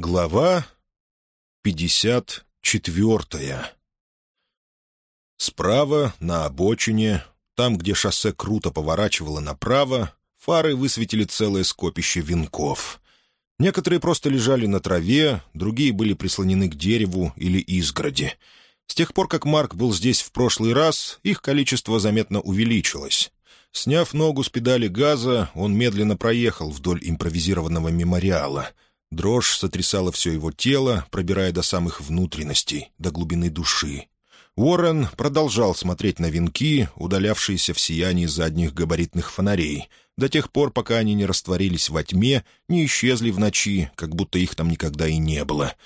Глава 54 Справа, на обочине, там, где шоссе круто поворачивало направо, фары высветили целое скопище венков. Некоторые просто лежали на траве, другие были прислонены к дереву или изгороди. С тех пор, как Марк был здесь в прошлый раз, их количество заметно увеличилось. Сняв ногу с педали газа, он медленно проехал вдоль импровизированного мемориала — Дрожь сотрясала все его тело, пробирая до самых внутренностей, до глубины души. Уоррен продолжал смотреть на венки, удалявшиеся в сиянии задних габаритных фонарей, до тех пор, пока они не растворились во тьме, не исчезли в ночи, как будто их там никогда и не было.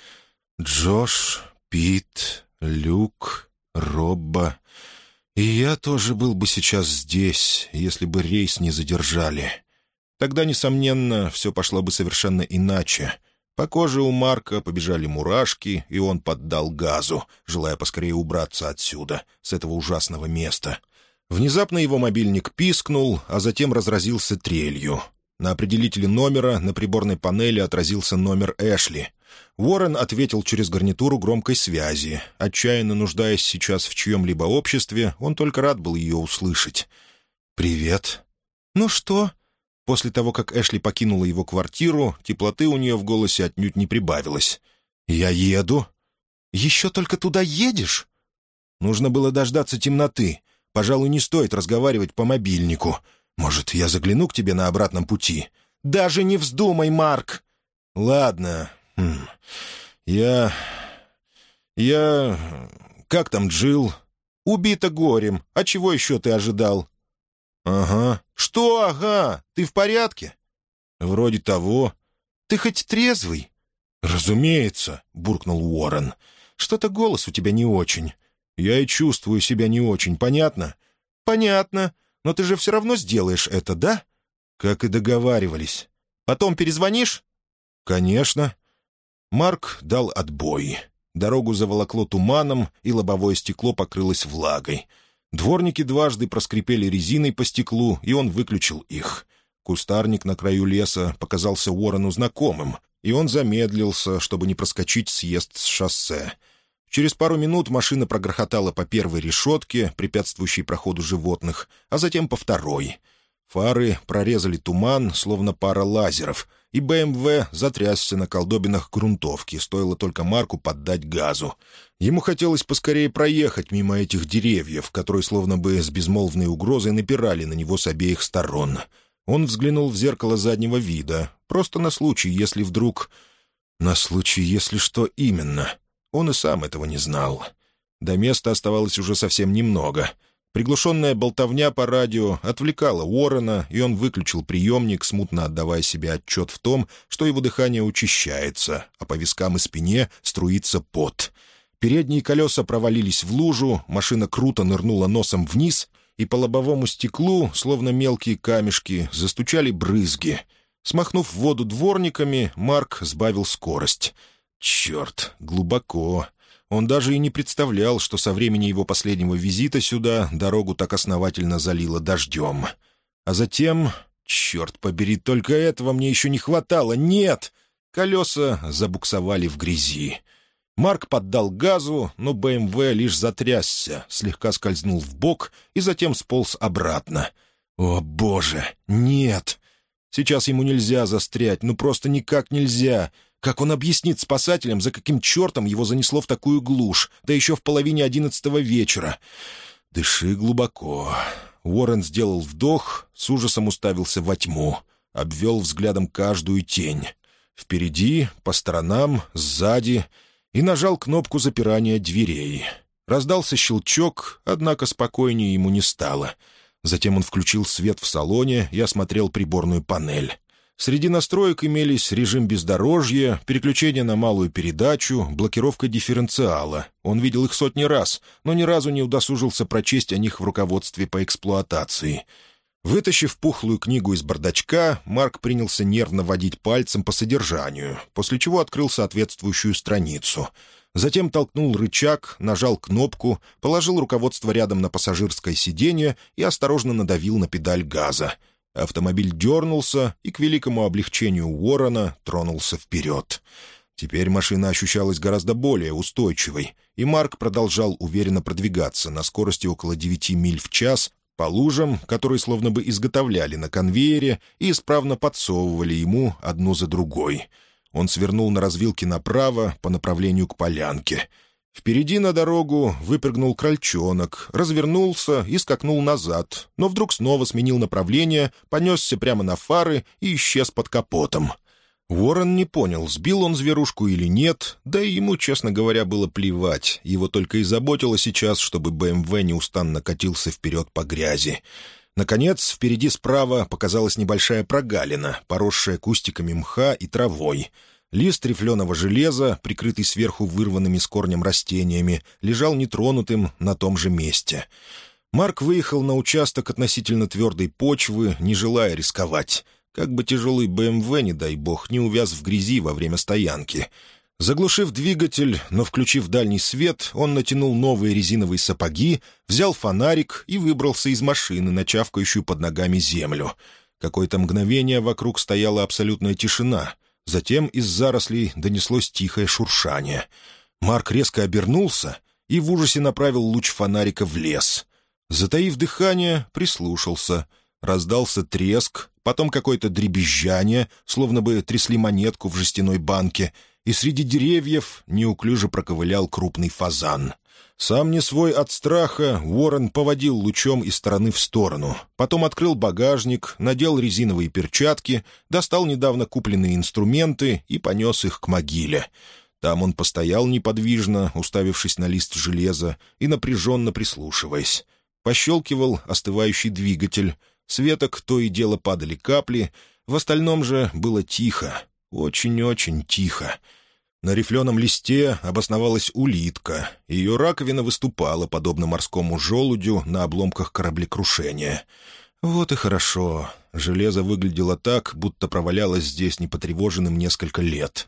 Джош, Пит, Люк, Робба... И я тоже был бы сейчас здесь, если бы рейс не задержали. Тогда, несомненно, все пошло бы совершенно иначе. По коже у Марка побежали мурашки, и он поддал газу, желая поскорее убраться отсюда, с этого ужасного места. Внезапно его мобильник пискнул, а затем разразился трелью. На определителе номера на приборной панели отразился номер Эшли. Уоррен ответил через гарнитуру громкой связи. Отчаянно нуждаясь сейчас в чьем-либо обществе, он только рад был ее услышать. «Привет». «Ну что?» После того, как Эшли покинула его квартиру, теплоты у нее в голосе отнюдь не прибавилось. «Я еду». «Еще только туда едешь?» «Нужно было дождаться темноты. Пожалуй, не стоит разговаривать по мобильнику. Может, я загляну к тебе на обратном пути?» «Даже не вздумай, Марк!» «Ладно. Хм. Я... я... Как там Джил? «Убита горем. А чего еще ты ожидал?» «Ага». «Что ага? Ты в порядке?» «Вроде того». «Ты хоть трезвый?» «Разумеется», — буркнул Уоррен. «Что-то голос у тебя не очень. Я и чувствую себя не очень, понятно?» «Понятно. Но ты же все равно сделаешь это, да?» «Как и договаривались. Потом перезвонишь?» «Конечно». Марк дал отбой. Дорогу заволокло туманом, и лобовое стекло покрылось влагой. Дворники дважды проскрипели резиной по стеклу, и он выключил их. Кустарник на краю леса показался Уоррену знакомым, и он замедлился, чтобы не проскочить съезд с шоссе. Через пару минут машина прогрохотала по первой решетке, препятствующей проходу животных, а затем по второй. Фары прорезали туман, словно пара лазеров — и БМВ затрясся на колдобинах грунтовки, стоило только Марку поддать газу. Ему хотелось поскорее проехать мимо этих деревьев, которые словно бы с безмолвной угрозой напирали на него с обеих сторон. Он взглянул в зеркало заднего вида, просто на случай, если вдруг... На случай, если что именно. Он и сам этого не знал. До места оставалось уже совсем немного — Приглушенная болтовня по радио отвлекала Уоррена, и он выключил приемник, смутно отдавая себе отчет в том, что его дыхание учащается, а по вискам и спине струится пот. Передние колеса провалились в лужу, машина круто нырнула носом вниз, и по лобовому стеклу, словно мелкие камешки, застучали брызги. Смахнув воду дворниками, Марк сбавил скорость. «Черт, глубоко!» Он даже и не представлял, что со времени его последнего визита сюда дорогу так основательно залило дождем. А затем... Черт побери, только этого мне еще не хватало. Нет! Колеса забуксовали в грязи. Марк поддал газу, но БМВ лишь затрясся, слегка скользнул в бок и затем сполз обратно. «О, боже! Нет!» Сейчас ему нельзя застрять, ну просто никак нельзя. Как он объяснит спасателям, за каким чертом его занесло в такую глушь, да еще в половине одиннадцатого вечера? «Дыши глубоко». Уоррен сделал вдох, с ужасом уставился во тьму, обвел взглядом каждую тень. Впереди, по сторонам, сзади, и нажал кнопку запирания дверей. Раздался щелчок, однако спокойнее ему не стало. Затем он включил свет в салоне и осмотрел приборную панель. Среди настроек имелись режим бездорожья, переключение на малую передачу, блокировка дифференциала. Он видел их сотни раз, но ни разу не удосужился прочесть о них в руководстве по эксплуатации. Вытащив пухлую книгу из бардачка, Марк принялся нервно водить пальцем по содержанию, после чего открыл соответствующую страницу. Затем толкнул рычаг, нажал кнопку, положил руководство рядом на пассажирское сиденье и осторожно надавил на педаль газа — Автомобиль дернулся и, к великому облегчению Уоррена, тронулся вперед. Теперь машина ощущалась гораздо более устойчивой, и Марк продолжал уверенно продвигаться на скорости около 9 миль в час по лужам, которые словно бы изготовляли на конвейере и исправно подсовывали ему одну за другой. Он свернул на развилке направо по направлению к полянке. Впереди на дорогу выпрыгнул крольчонок, развернулся и скакнул назад, но вдруг снова сменил направление, понесся прямо на фары и исчез под капотом. Уоррен не понял, сбил он зверушку или нет, да и ему, честно говоря, было плевать. Его только и заботило сейчас, чтобы БМВ неустанно катился вперед по грязи. Наконец, впереди справа показалась небольшая прогалина, поросшая кустиками мха и травой. Лист рифленого железа, прикрытый сверху вырванными с корнем растениями, лежал нетронутым на том же месте. Марк выехал на участок относительно твердой почвы, не желая рисковать. Как бы тяжелый БМВ, не дай бог, не увяз в грязи во время стоянки. Заглушив двигатель, но включив дальний свет, он натянул новые резиновые сапоги, взял фонарик и выбрался из машины, начавкающую под ногами землю. Какое-то мгновение вокруг стояла абсолютная тишина. Затем из зарослей донеслось тихое шуршание. Марк резко обернулся и в ужасе направил луч фонарика в лес. Затаив дыхание, прислушался. Раздался треск, потом какое-то дребезжание, словно бы трясли монетку в жестяной банке, и среди деревьев неуклюже проковылял крупный фазан. Сам не свой от страха, Уоррен поводил лучом из стороны в сторону. Потом открыл багажник, надел резиновые перчатки, достал недавно купленные инструменты и понес их к могиле. Там он постоял неподвижно, уставившись на лист железа и напряженно прислушиваясь. Пощелкивал остывающий двигатель — Светок то и дело падали капли, в остальном же было тихо, очень-очень тихо. На рифленом листе обосновалась улитка. Ее раковина выступала, подобно морскому желудю, на обломках кораблекрушения. Вот и хорошо. Железо выглядело так, будто провалялось здесь непотревоженным несколько лет.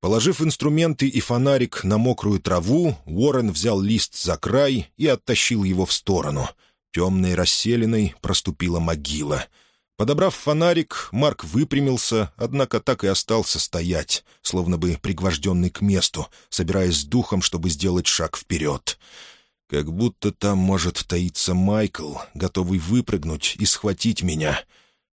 Положив инструменты и фонарик на мокрую траву, Уоррен взял лист за край и оттащил его в сторону — Темной расселенной проступила могила. Подобрав фонарик, Марк выпрямился, однако так и остался стоять, словно бы пригвожденный к месту, собираясь с духом, чтобы сделать шаг вперед. Как будто там может таиться Майкл, готовый выпрыгнуть и схватить меня.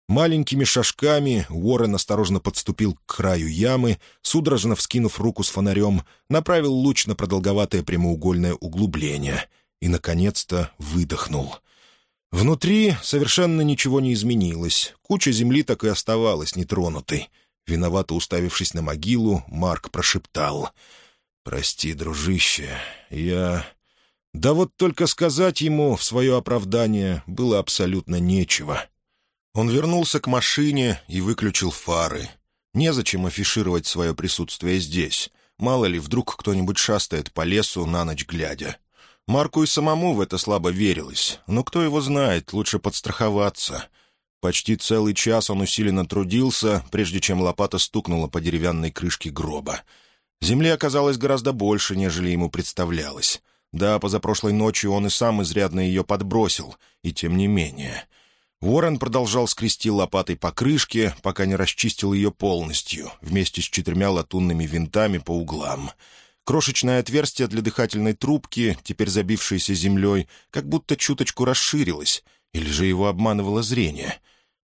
Маленькими шажками Уоррен осторожно подступил к краю ямы, судорожно вскинув руку с фонарем, направил луч на продолговатое прямоугольное углубление — и, наконец-то, выдохнул. Внутри совершенно ничего не изменилось. Куча земли так и оставалась нетронутой. Виновато уставившись на могилу, Марк прошептал. «Прости, дружище, я...» Да вот только сказать ему в свое оправдание было абсолютно нечего. Он вернулся к машине и выключил фары. Незачем афишировать свое присутствие здесь. Мало ли, вдруг кто-нибудь шастает по лесу на ночь глядя. Марку и самому в это слабо верилось, но кто его знает, лучше подстраховаться. Почти целый час он усиленно трудился, прежде чем лопата стукнула по деревянной крышке гроба. Земли оказалось гораздо больше, нежели ему представлялось. Да, позапрошлой ночью он и сам изрядно ее подбросил, и тем не менее. Уоррен продолжал скрести лопатой по крышке, пока не расчистил ее полностью, вместе с четырьмя латунными винтами по углам — Крошечное отверстие для дыхательной трубки, теперь забившееся землей, как будто чуточку расширилось, или же его обманывало зрение.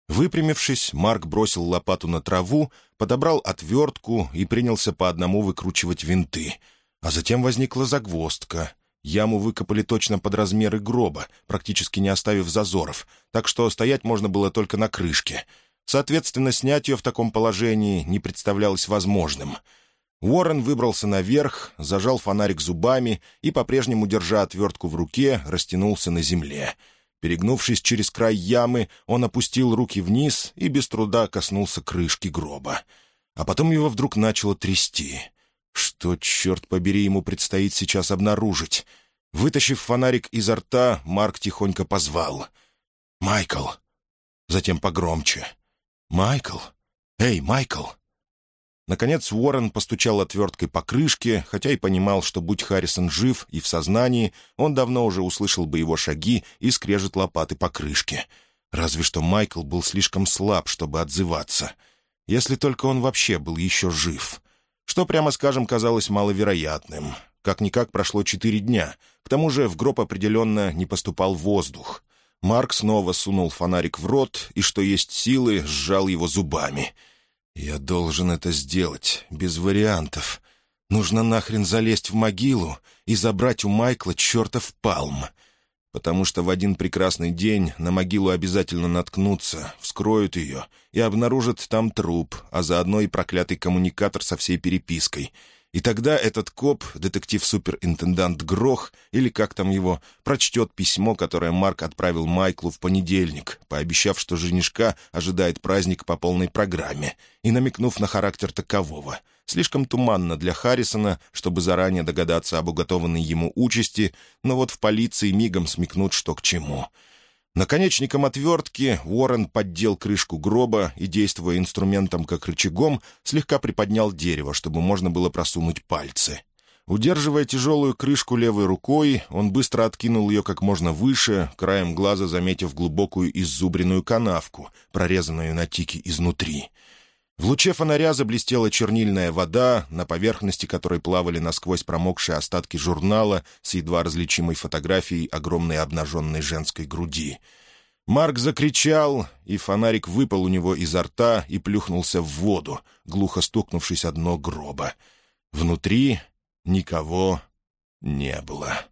Выпрямившись, Марк бросил лопату на траву, подобрал отвертку и принялся по одному выкручивать винты. А затем возникла загвоздка. Яму выкопали точно под размеры гроба, практически не оставив зазоров, так что стоять можно было только на крышке. Соответственно, снять ее в таком положении не представлялось возможным — Уоррен выбрался наверх, зажал фонарик зубами и, по-прежнему держа отвертку в руке, растянулся на земле. Перегнувшись через край ямы, он опустил руки вниз и без труда коснулся крышки гроба. А потом его вдруг начало трясти. Что, черт побери, ему предстоит сейчас обнаружить? Вытащив фонарик изо рта, Марк тихонько позвал. «Майкл!» Затем погромче. «Майкл! Эй, Майкл!» Наконец Уоррен постучал отверткой по крышке, хотя и понимал, что, будь Харрисон жив и в сознании, он давно уже услышал бы его шаги и скрежет лопаты по крышке. Разве что Майкл был слишком слаб, чтобы отзываться. Если только он вообще был еще жив. что, прямо скажем, казалось маловероятным. Как-никак прошло четыре дня. К тому же в гроб определенно не поступал воздух. Марк снова сунул фонарик в рот и, что есть силы, сжал его зубами. «Я должен это сделать, без вариантов. Нужно нахрен залезть в могилу и забрать у Майкла чертов палм. Потому что в один прекрасный день на могилу обязательно наткнутся, вскроют ее и обнаружат там труп, а заодно и проклятый коммуникатор со всей перепиской — и тогда этот коп, детектив-суперинтендант Грох, или как там его, прочтет письмо, которое Марк отправил Майклу в понедельник, пообещав, что женишка ожидает праздник по полной программе, и намекнув на характер такового. Слишком туманно для Харрисона, чтобы заранее догадаться об уготованной ему участи, но вот в полиции мигом смекнут, что к чему — Наконечником отвертки Уоррен поддел крышку гроба и, действуя инструментом как рычагом, слегка приподнял дерево, чтобы можно было просунуть пальцы. Удерживая тяжелую крышку левой рукой, он быстро откинул ее как можно выше, краем глаза заметив глубокую иззубренную канавку, прорезанную на тике изнутри — в луче фонаря заблестела чернильная вода, на поверхности которой плавали насквозь промокшие остатки журнала с едва различимой фотографией огромной обнаженной женской груди. Марк закричал, и фонарик выпал у него изо рта и плюхнулся в воду, глухо стукнувшись о дно гроба. Внутри никого не было.